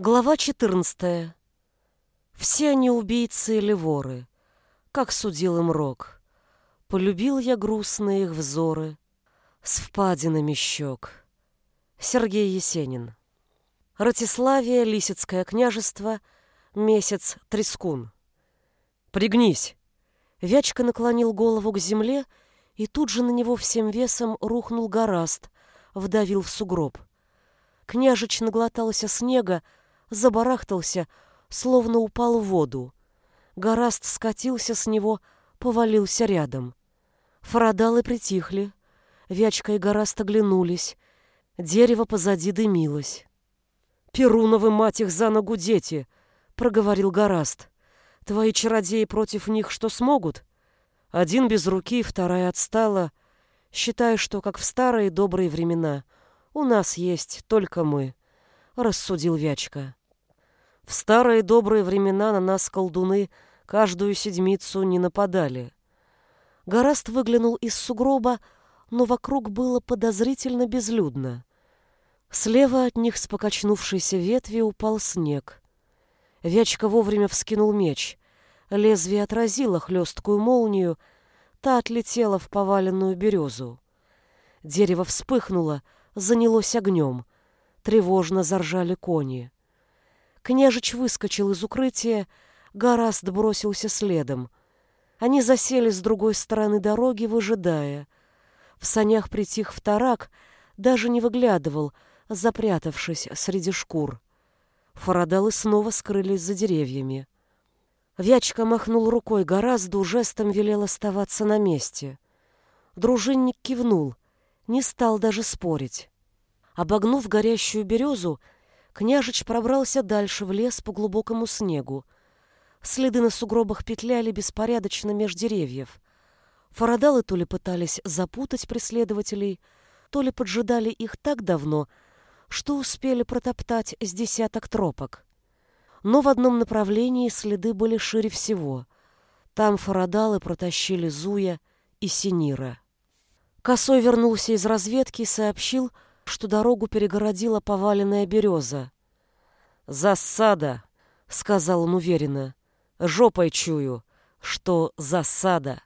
Глава 14. Все они убийцы или воры, как судил им Рок. Полюбил я грустные их взоры с впадинами щек. Сергей Есенин. Ратиславия, Лисицкое княжество, месяц Трескун. «Пригнись!» Вячка наклонил голову к земле, и тут же на него всем весом рухнул гораст, вдавил в сугроб. Княжич наглотался снега, забарахтался, словно упал в воду. Гораст скатился с него, повалился рядом. Фарадалы притихли. Вячка и Гораст оглянулись. Дерево позади дымилось. «Перуновы, мать их, за ногу дети!» — проговорил Гораст. «Твои чародеи против них что смогут? Один без руки, вторая отстала. Считай, что, как в старые добрые времена, у нас есть только мы», — рассудил Вячка. В старые добрые времена на нас колдуны каждую седмицу не нападали. Гораст выглянул из сугроба, но вокруг было подозрительно безлюдно. Слева от них с покачнувшейся ветви упал снег. Вячка вовремя вскинул меч. Лезвие отразило хлесткую молнию, та отлетела в поваленную березу. Дерево вспыхнуло, занялось огнем. Тревожно заржали кони. Княжич выскочил из укрытия, Гораст бросился следом. Они засели с другой стороны дороги, выжидая. В санях притих вторак, даже не выглядывал, запрятавшись среди шкур. Фарадалы снова скрылись за деревьями. Вячка махнул рукой Горазду, жестом велел оставаться на месте. Дружинник кивнул, не стал даже спорить. Обогнув горящую березу, Княжич пробрался дальше в лес по глубокому снегу. Следы на сугробах петляли беспорядочно меж деревьев. Фарадалы то ли пытались запутать преследователей, то ли поджидали их так давно, что успели протоптать с десяток тропок. Но в одном направлении следы были шире всего. Там фарадалы протащили Зуя и Синира. Косой вернулся из разведки и сообщил, что дорогу перегородила поваленная береза. «Засада!» — сказал он уверенно. «Жопой чую, что засада!»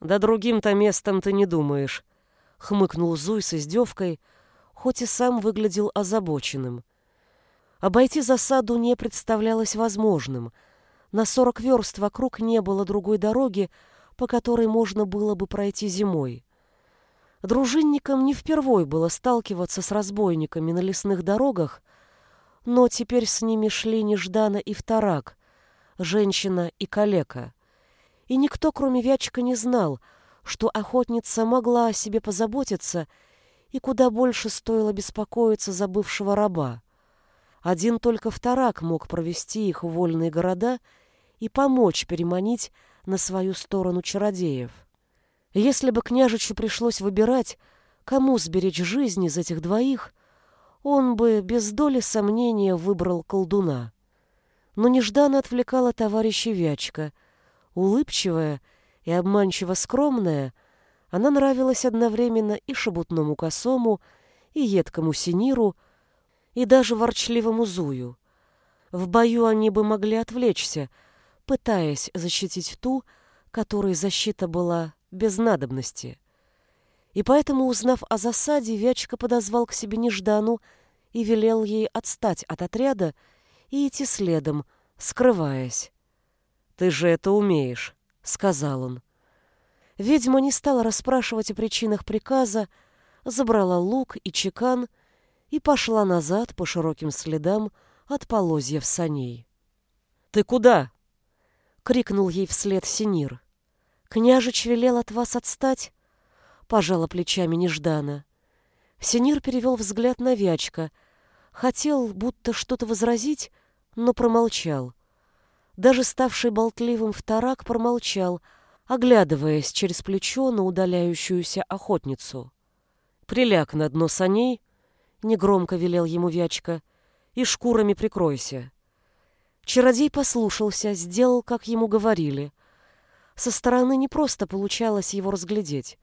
«Да другим-то местом ты не думаешь», — хмыкнул Зуй с издевкой, хоть и сам выглядел озабоченным. Обойти засаду не представлялось возможным. На сорок верст вокруг не было другой дороги, по которой можно было бы пройти зимой. Дружинникам не впервой было сталкиваться с разбойниками на лесных дорогах, но теперь с ними шли Неждана и Вторак, женщина и калека. И никто, кроме Вячка, не знал, что охотница могла о себе позаботиться и куда больше стоило беспокоиться за бывшего раба. Один только Вторак мог провести их в вольные города и помочь переманить на свою сторону чародеев. Если бы княжичу пришлось выбирать, кому сберечь жизнь из этих двоих, он бы без доли сомнения выбрал колдуна. Но нежданно отвлекала товарища Вячка. Улыбчивая и обманчиво скромная, она нравилась одновременно и шебутному косому, и едкому синиру, и даже ворчливому зую. В бою они бы могли отвлечься, пытаясь защитить ту, которой защита была без надобности. И поэтому, узнав о засаде, Вячка подозвал к себе Неждану и велел ей отстать от отряда и идти следом, скрываясь. «Ты же это умеешь», — сказал он. Ведьма не стала расспрашивать о причинах приказа, забрала лук и чекан и пошла назад по широким следам от полозьев саней. «Ты куда?» — крикнул ей вслед Синир. «Княжич велел от вас отстать?» Пожала плечами нежданно. Синир перевел взгляд на Вячка. Хотел будто что-то возразить, но промолчал. Даже ставший болтливым вторак промолчал, оглядываясь через плечо на удаляющуюся охотницу. «Приляг на дно саней», — негромко велел ему Вячка, — «и шкурами прикройся». Чародей послушался, сделал, как ему говорили — со стороны не просто получалось его разглядеть.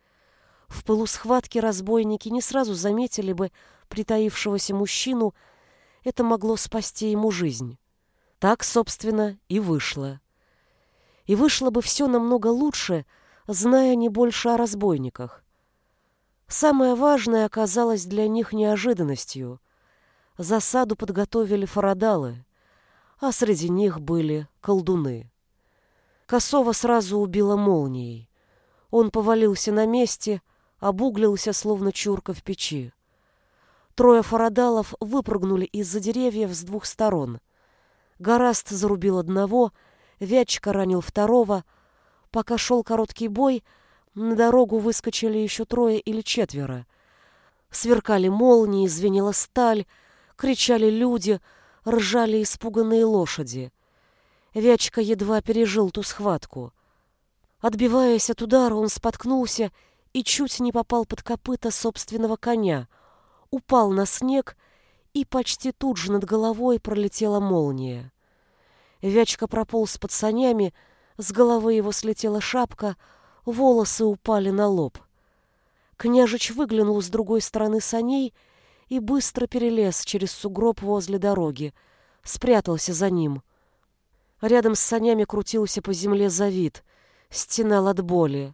В пылу схватки разбойники не сразу заметили бы притаившегося мужчину, это могло спасти ему жизнь. Так, собственно, и вышло. И вышло бы все намного лучше, зная не больше о разбойниках. Самое важное оказалось для них неожиданностью. Засаду подготовили фарадалы, а среди них были колдуны. Косова сразу убила молнией. Он повалился на месте, обуглился, словно чурка в печи. Трое фарадалов выпрыгнули из-за деревьев с двух сторон. Гораст зарубил одного, Вячка ранил второго. Пока шел короткий бой, на дорогу выскочили еще трое или четверо. Сверкали молнии, звенела сталь, кричали люди, ржали испуганные лошади. Вячка едва пережил ту схватку. Отбиваясь от удара, он споткнулся и чуть не попал под копыта собственного коня, упал на снег, и почти тут же над головой пролетела молния. Вячка прополз под санями, с головы его слетела шапка, волосы упали на лоб. Княжич выглянул с другой стороны саней и быстро перелез через сугроб возле дороги, спрятался за ним. Рядом с санями крутился по земле Завид, стенал от боли.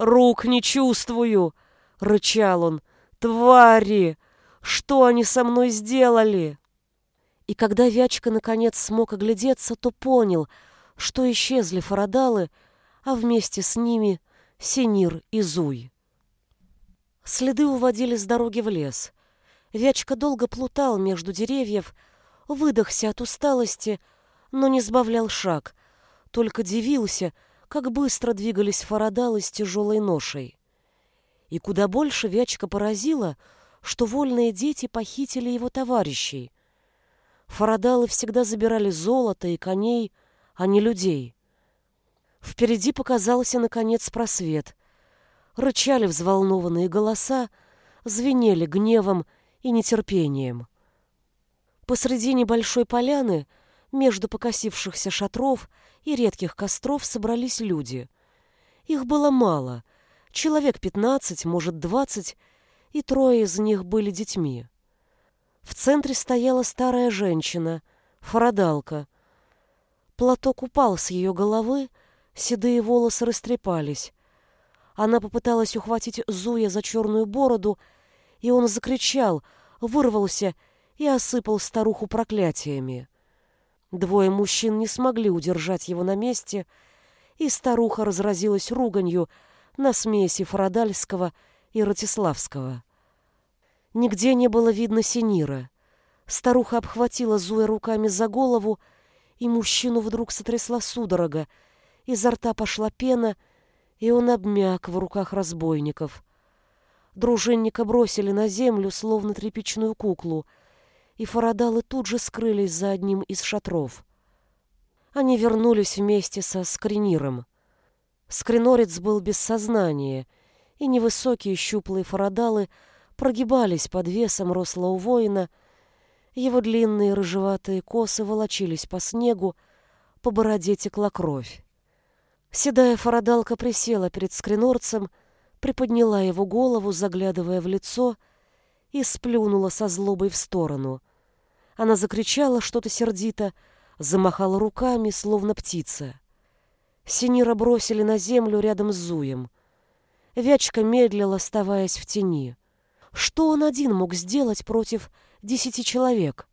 «Рук не чувствую!» — рычал он. «Твари! Что они со мной сделали?» И когда Вячка наконец смог оглядеться, то понял, что исчезли фарадалы, а вместе с ними Синир и Зуй. Следы уводили с дороги в лес. Вячка долго плутал между деревьев, выдохся от усталости, но не сбавлял шаг, только дивился, как быстро двигались фарадалы с тяжелой ношей. И куда больше Вячка поразила, что вольные дети похитили его товарищей. Фарадалы всегда забирали золото и коней, а не людей. Впереди показался, наконец, просвет. Рычали взволнованные голоса, звенели гневом и нетерпением. Посреди небольшой поляны — между покосившихся шатров и редких костров собрались люди. Их было мало, человек пятнадцать, может, двадцать, и трое из них были детьми. В центре стояла старая женщина, фарадалка. Платок упал с ее головы, седые волосы растрепались. Она попыталась ухватить Зуя за черную бороду, и он закричал, вырвался и осыпал старуху проклятиями. Двое мужчин не смогли удержать его на месте, и старуха разразилась руганью на смеси Фарадальского и Ратиславского. Нигде не было видно Синира. Старуха обхватила Зуя руками за голову, и мужчину вдруг сотрясла судорога, изо рта пошла пена, и он обмяк в руках разбойников. Дружинника бросили на землю, словно тряпичную куклу — и фарадалы тут же скрылись за одним из шатров. Они вернулись вместе со скриниром. Скринорец был без сознания, и невысокие щуплые фарадалы прогибались под весом рослого воина, его длинные рыжеватые косы волочились по снегу, по бороде текла кровь. Седая фарадалка присела перед скринорцем, приподняла его голову, заглядывая в лицо, и сплюнула со злобой в сторону. Она закричала что-то сердито, замахала руками, словно птица. Синира бросили на землю рядом с Зуем. Вячка медлила, оставаясь в тени. Что он один мог сделать против десяти человек?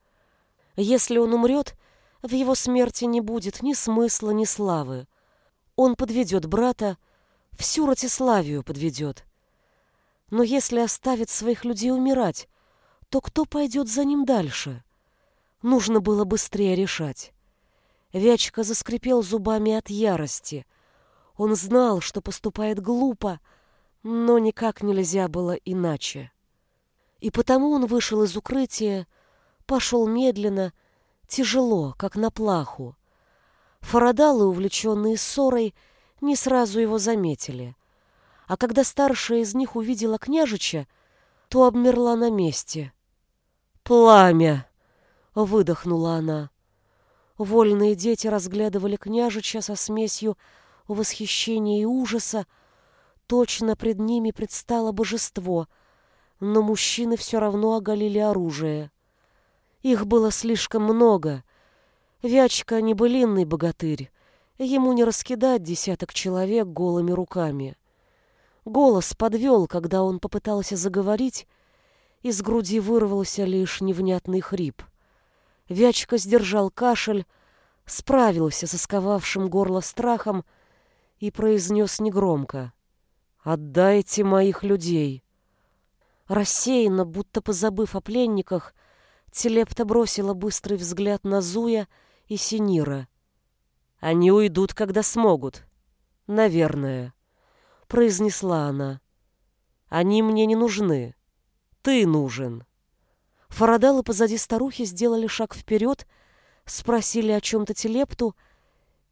Если он умрет, в его смерти не будет ни смысла, ни славы. Он подведет брата, всю Ратиславию подведет. Но если оставит своих людей умирать, то кто пойдет за ним дальше? Нужно было быстрее решать. Вячка заскрипел зубами от ярости. Он знал, что поступает глупо, но никак нельзя было иначе. И потому он вышел из укрытия, пошел медленно, тяжело, как на плаху. Фарадалы, увлеченные ссорой, не сразу его заметили. А когда старшая из них увидела княжича, то обмерла на месте. «Пламя!» Выдохнула она. Вольные дети разглядывали княжича со смесью восхищения и ужаса. Точно пред ними предстало божество, но мужчины все равно оголили оружие. Их было слишком много. Вячка не былинный богатырь. Ему не раскидать десяток человек голыми руками. Голос подвел, когда он попытался заговорить, из груди вырвался лишь невнятный хрип. Вячка сдержал кашель, справился со сковавшим горло страхом и произнес негромко. «Отдайте моих людей!» Рассеянно, будто позабыв о пленниках, Телепта бросила быстрый взгляд на Зуя и Синира. «Они уйдут, когда смогут. Наверное», — произнесла она. «Они мне не нужны. Ты нужен». Фарадалы позади старухи сделали шаг вперед, спросили о чем-то Телепту,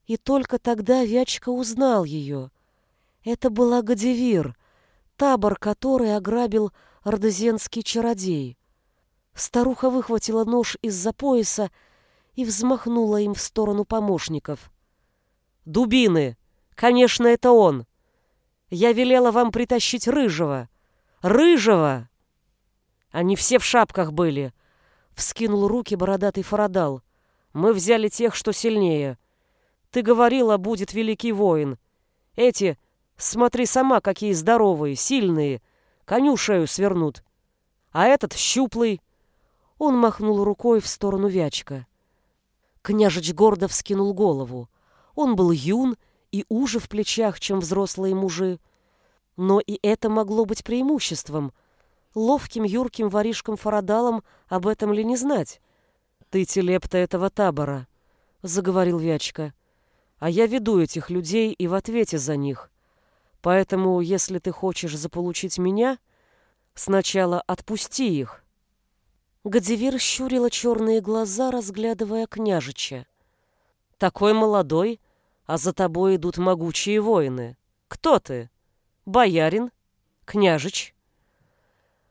и только тогда Вячка узнал ее. Это была Гадивир, табор, который ограбил ордезенский чародей. Старуха выхватила нож из-за пояса и взмахнула им в сторону помощников. «Дубины! Конечно, это он! Я велела вам притащить Рыжего! Рыжего!» Они все в шапках были. Вскинул руки бородатый Фарадал. Мы взяли тех, что сильнее. Ты говорила, будет великий воин. Эти, смотри сама, какие здоровые, сильные. Коню шею свернут. А этот щуплый. Он махнул рукой в сторону Вячка. Княжич гордо вскинул голову. Он был юн и уже в плечах, чем взрослые мужи. Но и это могло быть преимуществом. Ловким юрким воришкам-фарадалам об этом ли не знать? «Ты телепта этого табора», — заговорил Вячка. «А я веду этих людей и в ответе за них. Поэтому, если ты хочешь заполучить меня, сначала отпусти их». Гадивир щурила черные глаза, разглядывая княжича. «Такой молодой, а за тобой идут могучие воины. Кто ты? Боярин? Княжич?»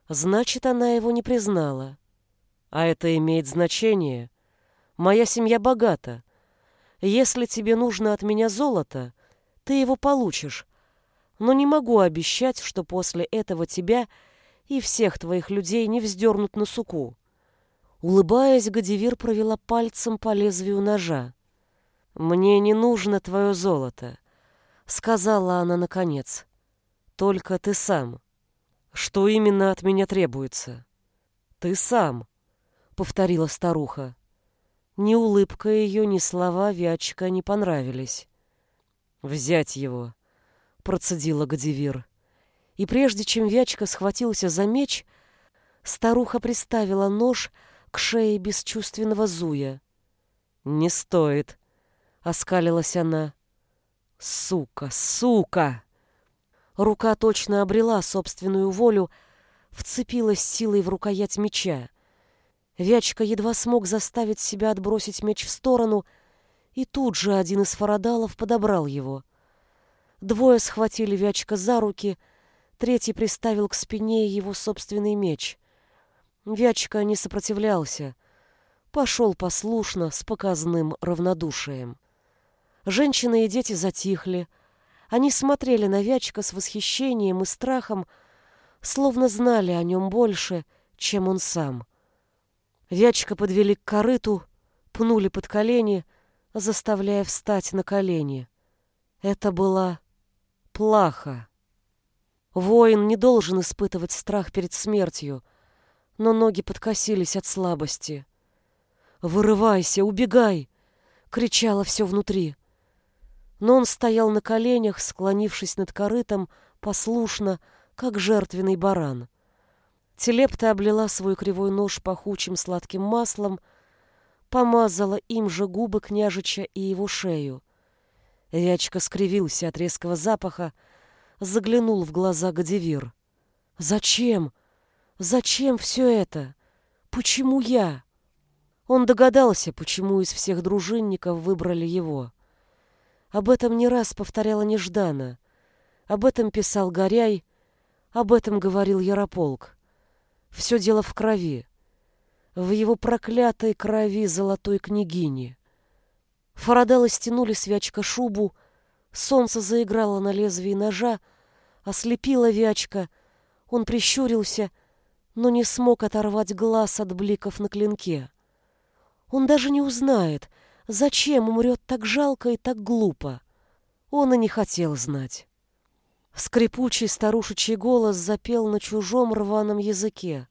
Значит, она его не признала. А это имеет значение. Моя семья богата. Если тебе нужно от меня золото, ты его получишь. Но не могу обещать, что после этого тебя и всех твоих людей не вздернут на суку. Улыбаясь, Гадивир провела пальцем по лезвию ножа. «Мне не нужно твое золото», — сказала она наконец. «Только ты сам. Что именно от меня требуется?» «Ты сам», — повторила старуха. Ни улыбка ее, ни слова Вячка не понравились. «Взять его», — процедила Гадивир. И прежде чем Вячка схватился за меч, старуха приставила нож к шее бесчувственного Зуя. «Не стоит», — оскалилась она. «Сука, сука!» Рука точно обрела собственную волю, вцепилась силой в рукоять меча. Вячка едва смог заставить себя отбросить меч в сторону, и тут же один из фарадалов подобрал его. Двое схватили Вячка за руки, третий приставил к спине его собственный меч. Вячка не сопротивлялся, пошел послушно, с показным равнодушием. Женщины и дети затихли, они смотрели на Вячка с восхищением и страхом, словно знали о нем больше, чем он сам — Вячка подвели к корыту, пнули под колени, заставляя встать на колени. Это была плаха. Воин не должен испытывать страх перед смертью, но ноги подкосились от слабости. «Вырывайся, убегай!» — кричало все внутри. Но он стоял на коленях, склонившись над корытом, послушно, как жертвенный баран. Телепта облила свой кривой нож пахучим сладким маслом, помазала им же губы княжича и его шею. Вячка скривился от резкого запаха, заглянул в глаза Гадивир. «Зачем? Зачем все это? Почему я?» Он догадался, почему из всех дружинников выбрали его. Об этом не раз повторяла Неждана. Об этом писал Горяй, об этом говорил Ярополк. Все дело в крови. В его проклятой крови золотой княгини. Фарадалы стянули с Вячка шубу, солнце заиграло на лезвии ножа, ослепило Вячка, он прищурился, но не смог оторвать глаз от бликов на клинке. Он даже не узнает, зачем умрет так жалко и так глупо. Он и не хотел знать. Скрипучий старушечий голос запел на чужом рваном языке.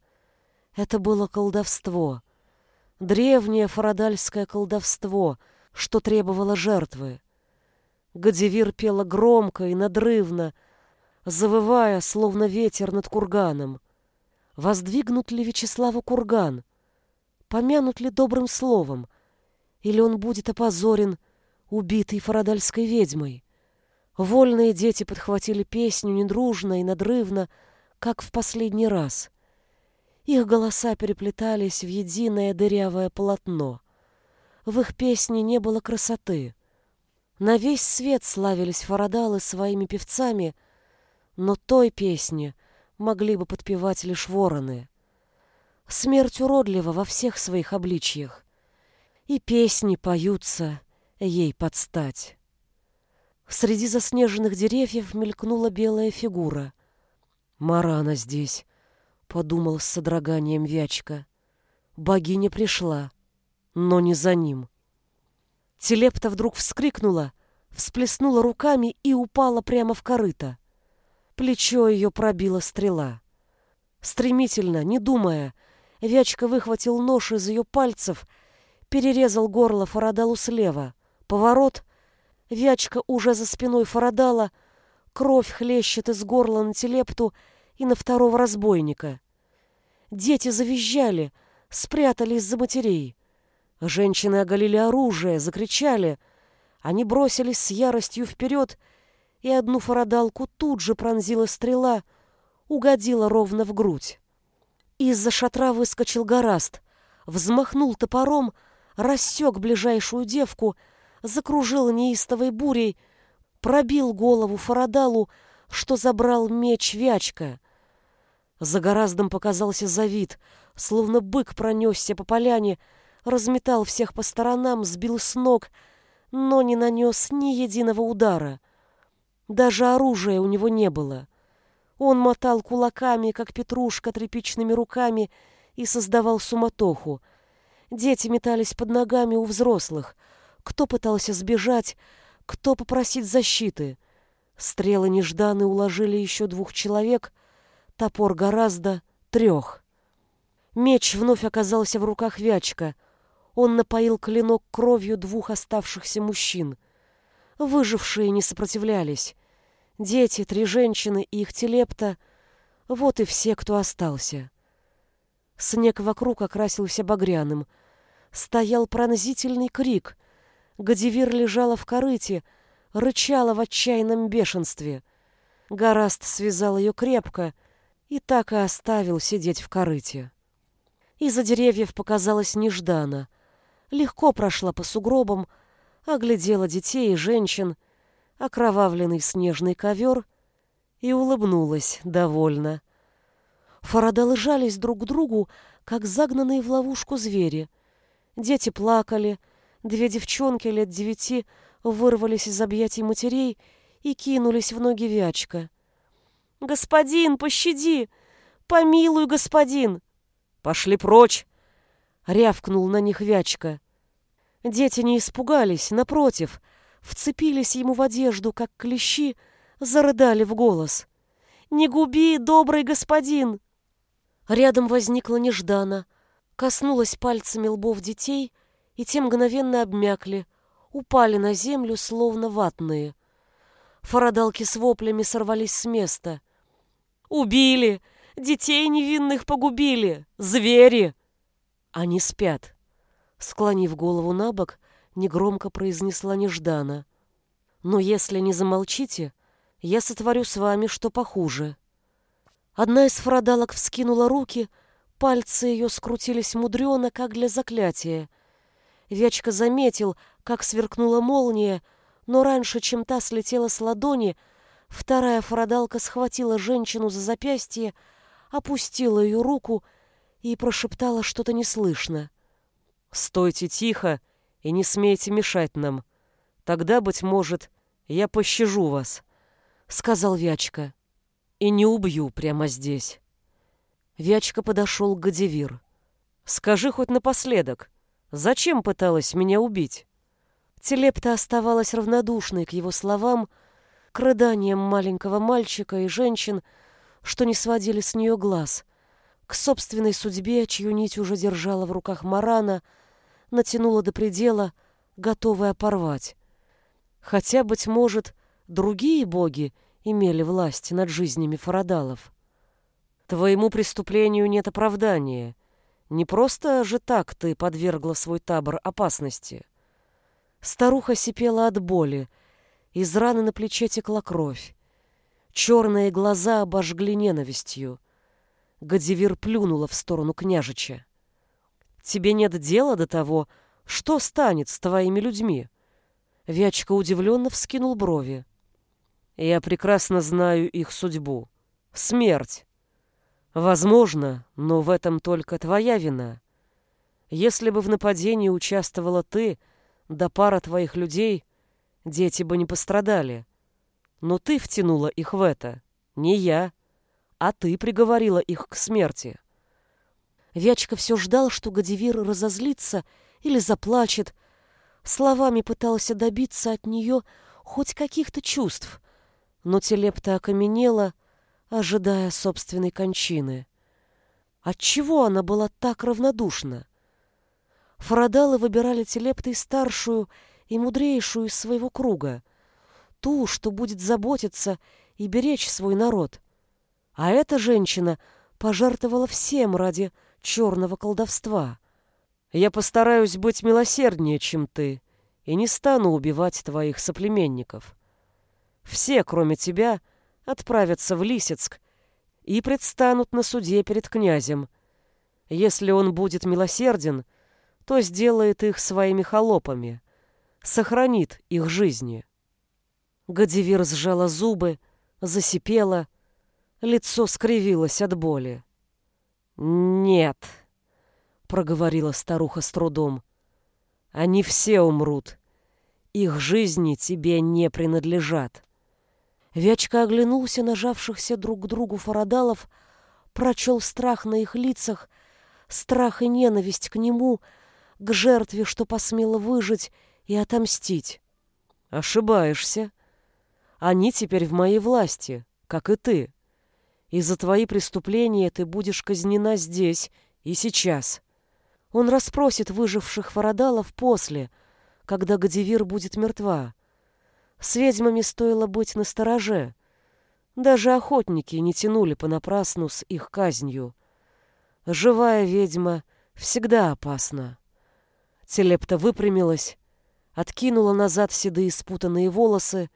Это было колдовство. Древнее фарадальское колдовство, что требовало жертвы. Гадивир пела громко и надрывно, завывая, словно ветер над курганом. Воздвигнут ли Вячеславу курган? Помянут ли добрым словом? Или он будет опозорен, убитый фарадальской ведьмой? Вольные дети подхватили песню недружно и надрывно, как в последний раз. Их голоса переплетались в единое дырявое полотно. В их песне не было красоты. На весь свет славились фарадалы своими певцами, но той песни могли бы подпевать лишь вороны. Смерть уродлива во всех своих обличьях, и песни поются ей подстать. Среди заснеженных деревьев мелькнула белая фигура. «Марана здесь», — подумал с содроганием Вячка. Богиня пришла, но не за ним. Телепта вдруг вскрикнула, всплеснула руками и упала прямо в корыто. Плечо ее пробила стрела. Стремительно, не думая, Вячка выхватил нож из ее пальцев, перерезал горло Фарадалу слева. Поворот — Вячка уже за спиной Фарадала, кровь хлещет из горла на телепту и на второго разбойника. Дети завизжали, спрятались за матерей. Женщины оголили оружие, закричали. Они бросились с яростью вперед, и одну фарадалку тут же пронзила стрела, угодила ровно в грудь. Из-за шатра выскочил гораст, взмахнул топором, рассек ближайшую девку — закружил неистовой бурей, пробил голову Фарадалу, что забрал меч Вячка. За гораздом показался завид, словно бык пронесся по поляне, разметал всех по сторонам, сбил с ног, но не нанес ни единого удара. Даже оружия у него не было. Он мотал кулаками, как петрушка, тряпичными руками и создавал суматоху. Дети метались под ногами у взрослых — кто пытался сбежать, кто попросить защиты. Стрелы нежданы уложили еще двух человек, топор гораздо трех. Меч вновь оказался в руках Вячка. Он напоил клинок кровью двух оставшихся мужчин. Выжившие не сопротивлялись. Дети, три женщины и их телепта — вот и все, кто остался. Снег вокруг окрасился багряным. Стоял пронзительный крик. Гадивир лежала в корыте, рычала в отчаянном бешенстве. Гораст связал ее крепко и так и оставил сидеть в корыте. Из-за деревьев показалась неждана. Легко прошла по сугробам, оглядела детей и женщин, окровавленный снежный ковер и улыбнулась довольно. Фарадалы жались друг к другу, как загнанные в ловушку звери. Дети плакали, Две девчонки лет девяти вырвались из объятий матерей и кинулись в ноги Вячка. «Господин, пощади! Помилуй, господин!» «Пошли прочь!» — рявкнул на них Вячка. Дети не испугались, напротив, вцепились ему в одежду, как клещи, зарыдали в голос. «Не губи, добрый господин!» Рядом возникла неждана, коснулась пальцами лбов детей — и те мгновенно обмякли, упали на землю, словно ватные. Фарадалки с воплями сорвались с места. «Убили! Детей невинных погубили! Звери!» Они спят. Склонив голову на бок, негромко произнесла Неждана. «Но если не замолчите, я сотворю с вами что похуже». Одна из фарадалок вскинула руки, пальцы ее скрутились мудрено, как для заклятия — Вячка заметил, как сверкнула молния, но раньше, чем та слетела с ладони, вторая фарадалка схватила женщину за запястье, опустила ее руку и прошептала что-то неслышно. «Стойте тихо и не смейте мешать нам. Тогда, быть может, я пощажу вас», — сказал Вячка. «И не убью прямо здесь». Вячка подошел к Гадивир. «Скажи хоть напоследок, Зачем пыталась меня убить?» Телепта оставалась равнодушной к его словам, к рыданиям маленького мальчика и женщин, что не сводили с нее глаз, к собственной судьбе, чью нить уже держала в руках Марана, натянула до предела, готовая порвать. Хотя, быть может, другие боги имели власть над жизнями фарадалов. Твоему преступлению нет оправдания. Не просто же так ты подвергла свой табор опасности. Старуха сипела от боли, из раны на плече текла кровь. Черные глаза обожгли ненавистью. Гадзивир плюнула в сторону княжича. «Тебе нет дела до того, что станет с твоими людьми?» Вячка удивленно вскинул брови. «Я прекрасно знаю их судьбу. Смерть. Возможно, но в этом только твоя вина. Если бы в нападении участвовала ты, да пара твоих людей, дети бы не пострадали. Но ты втянула их в это, не я, а ты приговорила их к смерти. Вячка все ждал, что Гадивир разозлится или заплачет. Словами пытался добиться от нее хоть каких-то чувств, но телепта окаменела, ожидая собственной кончины. Отчего она была так равнодушна? Фарадалы выбирали телептой старшую и мудрейшую из своего круга, ту, что будет заботиться и беречь свой народ. А эта женщина пожертвовала всем ради черного колдовства. Я постараюсь быть милосерднее, чем ты, и не стану убивать твоих соплеменников. Все, кроме тебя, отправятся в Лисицк и предстанут на суде перед князем. Если он будет милосерден, то сделает их своими холопами, сохранит их жизни. Гадивир сжала зубы, засипела, лицо скривилось от боли. «Нет», — проговорила старуха с трудом, — «они все умрут. Их жизни тебе не принадлежат». Вячка оглянулся на жавшихся друг к другу фарадалов, прочел страх на их лицах, страх и ненависть к нему — к жертве, что посмела выжить и отомстить. Ошибаешься. Они теперь в моей власти, как и ты. И за твои преступления ты будешь казнена здесь и сейчас. Он расспросит выживших фарадалов после, когда Гадивир будет мертва. С ведьмами стоило быть настороже. Даже охотники не тянули понапрасну с их казнью. Живая ведьма всегда опасна. Телепта выпрямилась, откинула назад седые спутанные волосы,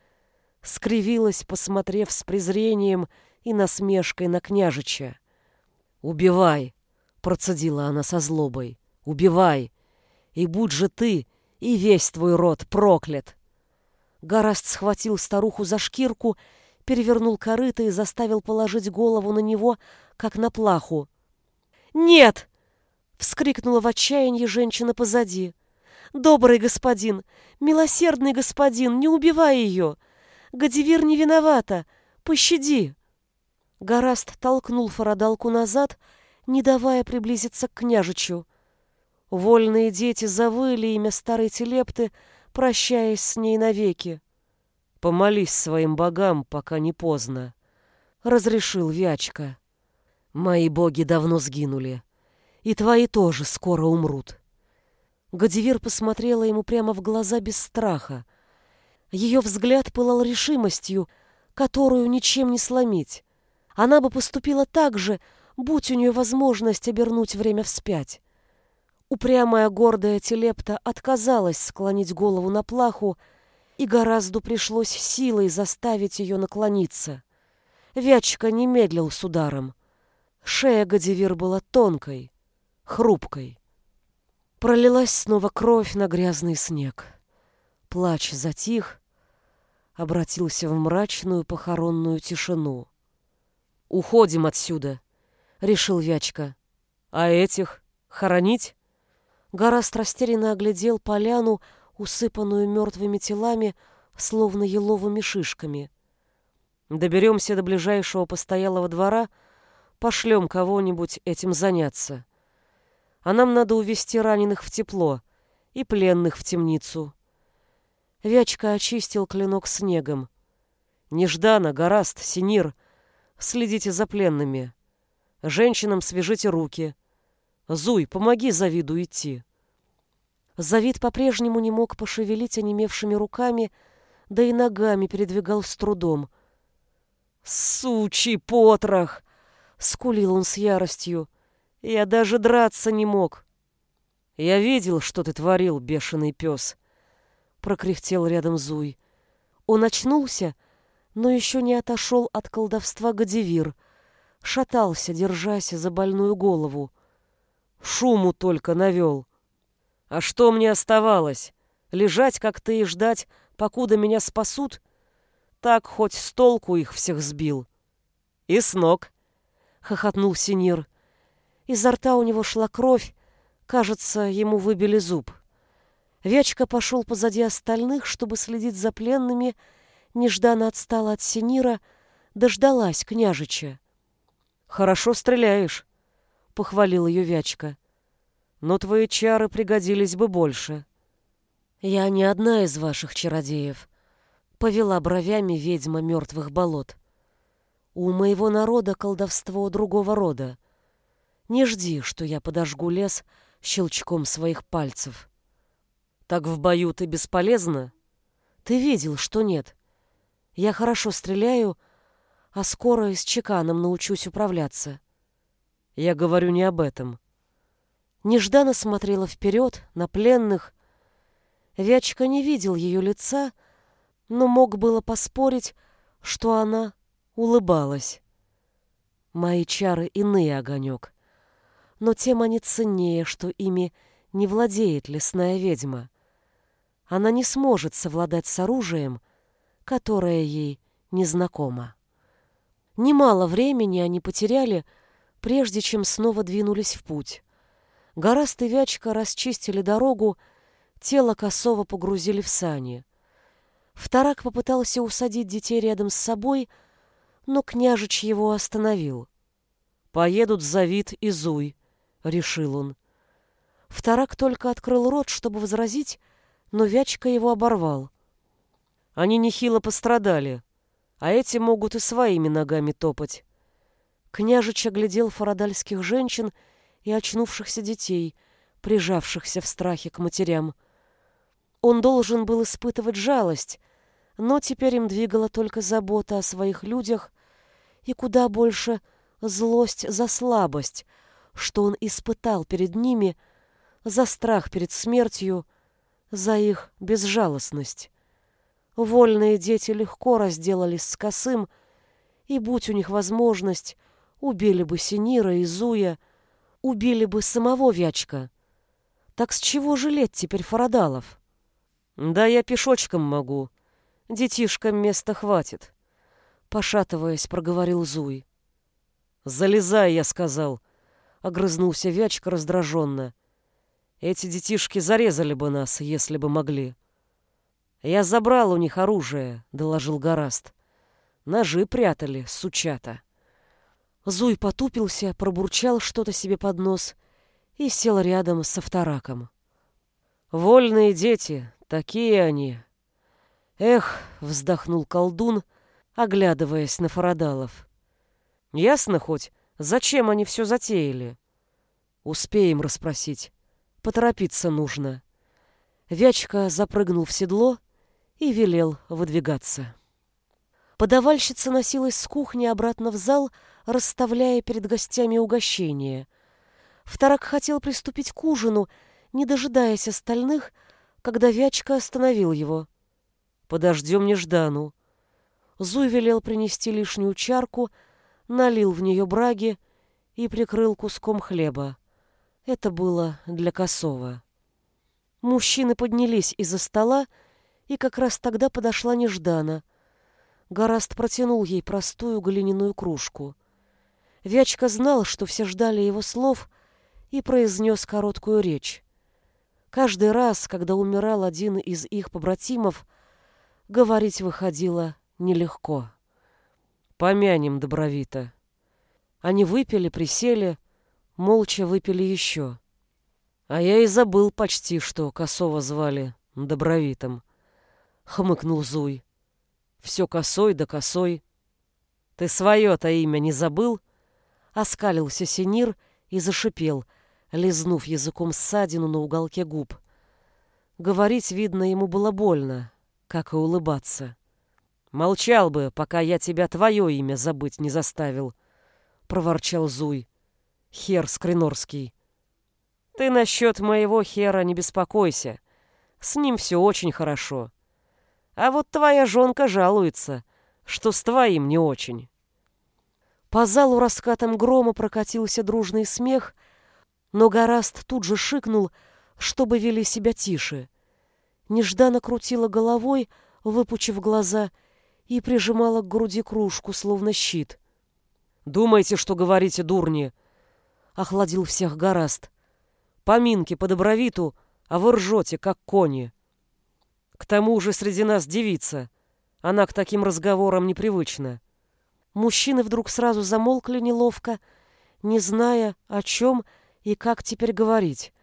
скривилась, посмотрев с презрением и насмешкой на княжича. «Убивай!» — процедила она со злобой. «Убивай! И будь же ты и весь твой род проклят!» Гораст схватил старуху за шкирку, перевернул корыто и заставил положить голову на него, как на плаху. «Нет!» Вскрикнула в отчаянии женщина позади. «Добрый господин, милосердный господин, не убивай ее! Гадивир не виновата! Пощади!» Гораст толкнул фарадалку назад, не давая приблизиться к княжичу. Вольные дети завыли имя старой телепты, прощаясь с ней навеки. «Помолись своим богам, пока не поздно», — разрешил Вячка. «Мои боги давно сгинули и твои тоже скоро умрут. Гадивир посмотрела ему прямо в глаза без страха. Ее взгляд пылал решимостью, которую ничем не сломить. Она бы поступила так же, будь у нее возможность обернуть время вспять. Упрямая гордая телепта отказалась склонить голову на плаху, и гораздо пришлось силой заставить ее наклониться. Вячка не медлил с ударом. Шея Гадивир была тонкой, хрупкой. Пролилась снова кровь на грязный снег. Плач затих, обратился в мрачную похоронную тишину. «Уходим отсюда», — решил Вячка. «А этих хоронить?» Гораст растерянно оглядел поляну, усыпанную мертвыми телами, словно еловыми шишками. «Доберемся до ближайшего постоялого двора, пошлем кого-нибудь этим заняться» а нам надо увести раненых в тепло, и пленных в темницу. Вячка очистил клинок снегом. Неждана, Гораст, Синир, следите за пленными. Женщинам свяжите руки. Зуй, помоги Завиду идти. Завид по-прежнему не мог пошевелить онемевшими руками, да и ногами передвигал с трудом. «Сучий потрох!» — скулил он с яростью. «Я даже драться не мог!» «Я видел, что ты творил, бешеный пес!» — прокряхтел рядом Зуй. Он очнулся, но еще не отошел от колдовства Гадивир, шатался, держась за больную голову. Шуму только навел. А что мне оставалось? Лежать, как ты, и ждать, покуда меня спасут? Так хоть с толку их всех сбил. И с ног, — хохотнул Синир. Изо рта у него шла кровь, кажется, ему выбили зуб. Вячка пошел позади остальных, чтобы следить за пленными, нежданно отстала от Синира, дождалась княжича. «Хорошо стреляешь», — похвалил ее Вячка но твои чары пригодились бы больше. Я не одна из ваших чародеев, повела бровями ведьма мертвых болот. У моего народа колдовство другого рода. Не жди, что я подожгу лес щелчком своих пальцев. Так в бою ты бесполезна? Ты видел, что нет. Я хорошо стреляю, а скоро с чеканом научусь управляться. Я говорю не об этом. Нежданно смотрела вперед, на пленных. Вячка не видел ее лица, но мог было поспорить, что она улыбалась. Мои чары иные, огонек. Но тем они ценнее, что ими не владеет лесная ведьма. Она не сможет совладать с оружием, которое ей незнакомо. Немало времени они потеряли, прежде чем снова двинулись в путь. Гораст и Вячка расчистили дорогу, тело косово погрузили в сани. Вторак попытался усадить детей рядом с собой, но княжич его остановил. «Поедут Завид и Зуй», — решил он. Вторак только открыл рот, чтобы возразить, но Вячка его оборвал. Они нехило пострадали, а эти могут и своими ногами топать. Княжич оглядел фарадальских женщин и очнувшихся детей, прижавшихся в страхе к матерям. Он должен был испытывать жалость, но теперь им двигала только забота о своих людях и куда больше злость за слабость, что он испытал перед ними, за страх перед смертью, за их безжалостность. Вольные дети легко разделались с косым, и, будь у них возможность, убили бы Синира и Зуя, убили бы самого Вячка. Так с чего жалеть теперь Фарадалов? Да я пешочком могу. Детишкам места хватит. Пошатываясь, проговорил Зуй. Залезай, я сказал. Огрызнулся Вячка раздраженно. Эти детишки зарезали бы нас, если бы могли. Я забрал у них оружие, доложил Гораст. Ножи прятали, сучата. Зуй потупился, пробурчал что-то себе под нос и сел рядом со втораком. «Вольные дети, такие они!» «Эх!» — вздохнул колдун, оглядываясь на фарадалов. «Ясно хоть, зачем они все затеяли?» «Успеем расспросить. Поторопиться нужно». Вячка запрыгнул в седло и велел выдвигаться. Подавальщица носилась с кухни обратно в зал, расставляя перед гостями угощения. Вторак хотел приступить к ужину, не дожидаясь остальных, когда Вячка остановил его. «Подождем Неждану». Зуй велел принести лишнюю чарку, налил в нее браги и прикрыл куском хлеба. Это было для Косова. Мужчины поднялись из-за стола, и как раз тогда подошла Неждана. Гораст протянул ей простую глиняную кружку — Вячка знал, что все ждали его слов, и произнес короткую речь. Каждый раз, когда умирал один из их побратимов, говорить выходило нелегко. «Помянем добровито». Они выпили, присели, молча выпили еще. А я и забыл почти, что Косова звали Добровитом. Хмыкнул Зуй. Все косой да косой. Ты свое-то имя не забыл? Оскалился Синир и зашипел, лизнув языком ссадину на уголке губ. Говорить, видно, ему было больно, как и улыбаться. «Молчал бы, пока я тебя твое имя забыть не заставил», — проворчал Зуй. «Хер Скринорский». «Ты насчет моего хера не беспокойся. С ним все очень хорошо. А вот твоя жонка жалуется, что с твоим не очень». По залу раскатом грома прокатился дружный смех, но Гораст тут же шикнул, чтобы вели себя тише. Нежданно крутила головой, выпучив глаза, и прижимала к груди кружку, словно щит. «Думаете, что говорите, дурни?» — охладил всех Гораст. «Поминки по добровиту, а вы ржете, как кони. К тому же среди нас девица. Она к таким разговорам непривычна». Мужчины вдруг сразу замолкли неловко, не зная, о чем и как теперь говорить.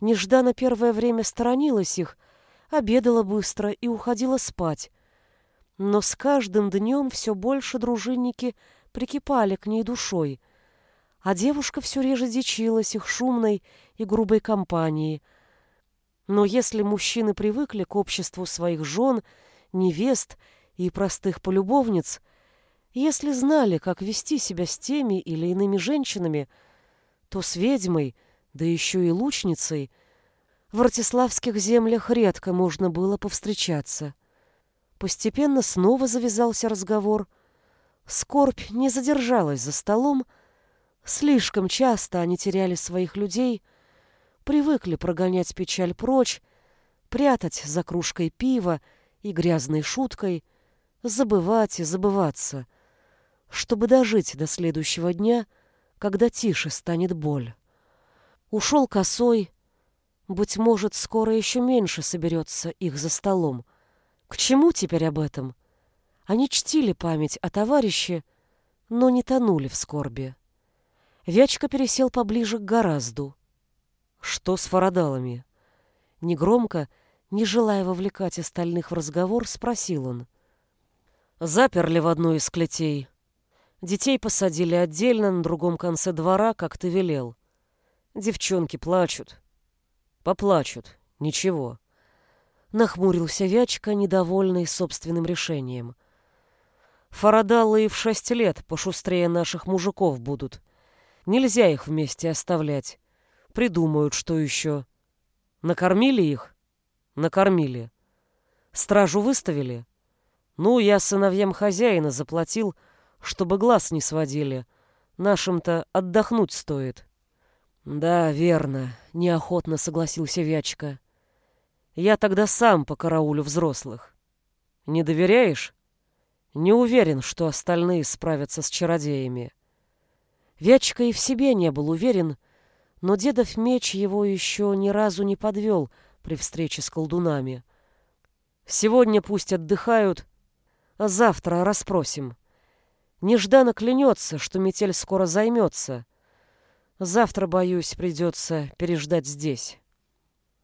Неждана первое время сторонилась их, обедала быстро и уходила спать. Но с каждым днем все больше дружинники прикипали к ней душой, а девушка все реже дичилась их шумной и грубой компании. Но если мужчины привыкли к обществу своих жен, невест и простых полюбовниц, если знали, как вести себя с теми или иными женщинами, то с ведьмой, да еще и лучницей, в артиславских землях редко можно было повстречаться. Постепенно снова завязался разговор. Скорбь не задержалась за столом. Слишком часто они теряли своих людей, привыкли прогонять печаль прочь, прятать за кружкой пива и грязной шуткой, забывать и забываться — чтобы дожить до следующего дня, когда тише станет боль. Ушел косой, быть может, скоро еще меньше соберется их за столом. К чему теперь об этом? Они чтили память о товарище, но не тонули в скорби. Вячка пересел поближе к горазду. Что с фарадалами? Негромко, не желая вовлекать остальных в разговор, спросил он. Заперли в одну из клетей. Детей посадили отдельно на другом конце двора, как ты велел. Девчонки плачут. Поплачут. Ничего. Нахмурился Вячка, недовольный собственным решением. Фарадалы и в шесть лет пошустрее наших мужиков будут. Нельзя их вместе оставлять. Придумают, что еще. Накормили их? Накормили. Стражу выставили? Ну, я сыновьям хозяина заплатил чтобы глаз не сводили. Нашим-то отдохнуть стоит. Да, верно, неохотно согласился Вячка. Я тогда сам по караулю взрослых. Не доверяешь? Не уверен, что остальные справятся с чародеями. Вячка и в себе не был уверен, но дедов меч его еще ни разу не подвел при встрече с колдунами. Сегодня пусть отдыхают, а завтра расспросим. Нежданно клянется, что метель скоро займется. Завтра, боюсь, придется переждать здесь.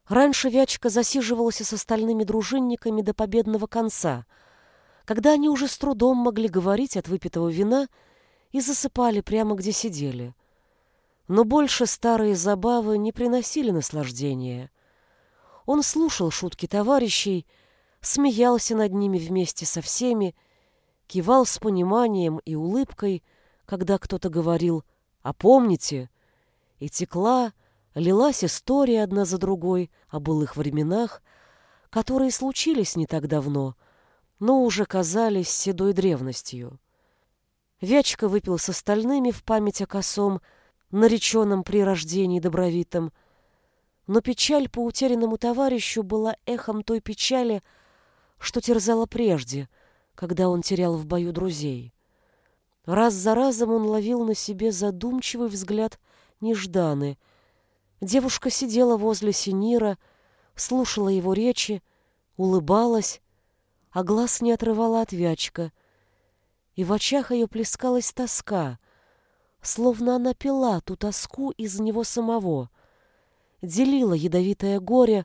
Раньше Вячка засиживался с остальными дружинниками до победного конца, когда они уже с трудом могли говорить от выпитого вина и засыпали прямо где сидели. Но больше старые забавы не приносили наслаждения. Он слушал шутки товарищей, смеялся над ними вместе со всеми кивал с пониманием и улыбкой, когда кто-то говорил «А помните?» И текла, лилась история одна за другой о былых временах, которые случились не так давно, но уже казались седой древностью. Вячка выпил с остальными в память о косом, нареченном при рождении добровитом, но печаль по утерянному товарищу была эхом той печали, что терзала прежде — когда он терял в бою друзей. Раз за разом он ловил на себе задумчивый взгляд Нежданы. Девушка сидела возле Синира, слушала его речи, улыбалась, а глаз не отрывала от Вячка. И в очах ее плескалась тоска, словно она пила ту тоску из него самого. делило ядовитое горе,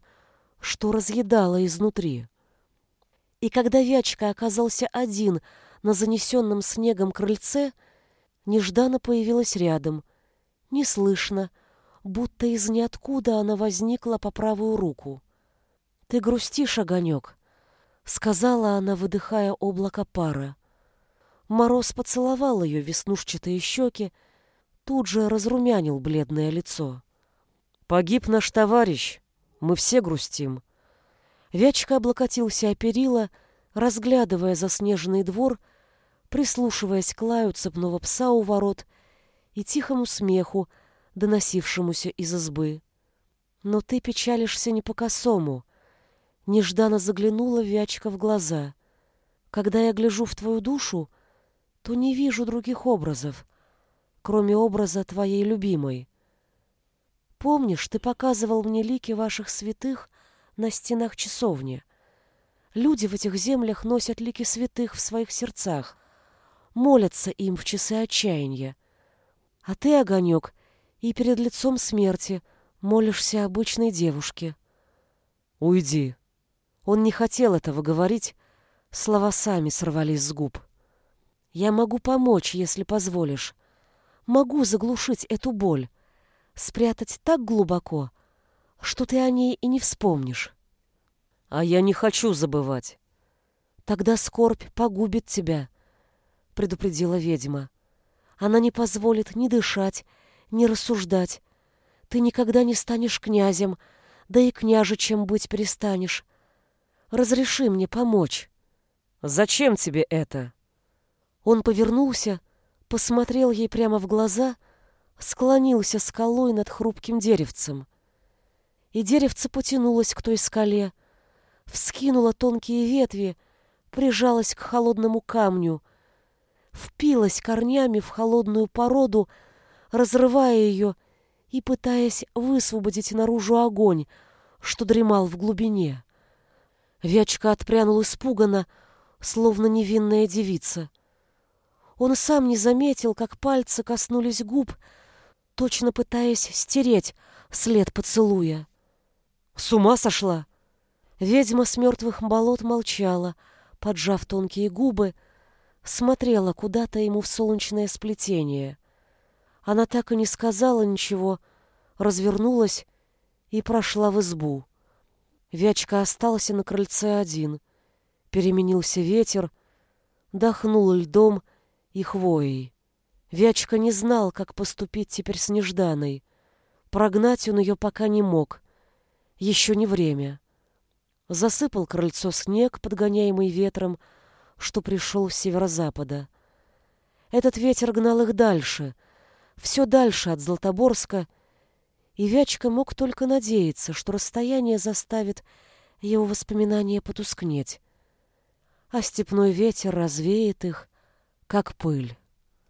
что разъедало изнутри. И когда Вячка оказался один на занесенном снегом крыльце, нежданно появилась рядом, неслышно, будто из ниоткуда она возникла по правую руку. «Ты грустишь, огонек», — сказала она, выдыхая облако пара. Мороз поцеловал ее веснушчатые щеки, тут же разрумянил бледное лицо. «Погиб наш товарищ, мы все грустим». Вячка облокотился о перила, разглядывая заснеженный двор, прислушиваясь к лаю цепного пса у ворот и тихому смеху, доносившемуся из избы. «Но ты печалишься не по-косому», — нежданно заглянула Вячка в глаза. «Когда я гляжу в твою душу, то не вижу других образов, кроме образа твоей любимой. Помнишь, ты показывал мне лики ваших святых на стенах часовни? Люди в этих землях носят лики святых в своих сердцах, молятся им в часы отчаяния. А ты, огонек, и перед лицом смерти молишься обычной девушке. Уйди. Он не хотел этого говорить, слова сами сорвались с губ. Я могу помочь, если позволишь. Могу заглушить эту боль, спрятать так глубоко, что ты о ней и не вспомнишь. А я не хочу забывать. Тогда скорбь погубит тебя, предупредила ведьма. Она не позволит ни дышать, ни рассуждать. Ты никогда не станешь князем, да и княжичем быть перестанешь. Разреши мне помочь. Зачем тебе это? Он повернулся, посмотрел ей прямо в глаза, склонился скалой над хрупким деревцем. И деревце потянулось к той скале, вскинуло тонкие ветви, прижалось к холодному камню, впилась корнями в холодную породу, разрывая ее и пытаясь высвободить наружу огонь, что дремал в глубине. Вячка отпрянул испуганно, словно невинная девица. Он сам не заметил, как пальцы коснулись губ, точно пытаясь стереть след поцелуя. С ума сошла? Ведьма с мертвых болот молчала, поджав тонкие губы, смотрела куда-то ему в солнечное сплетение. Она так и не сказала ничего, развернулась и прошла в избу. Вячка остался на крыльце один. Переменился ветер, дохнул льдом и хвоей. Вячка не знал, как поступить теперь с Нежданой. Прогнать он ее пока не мог. Еще не время. Засыпал крыльцо снег, подгоняемый ветром, что пришел с северо-запада. Этот ветер гнал их дальше, все дальше от Златоборска, и Вячка мог только надеяться, что расстояние заставит его воспоминания потускнеть, а степной ветер развеет их, как пыль.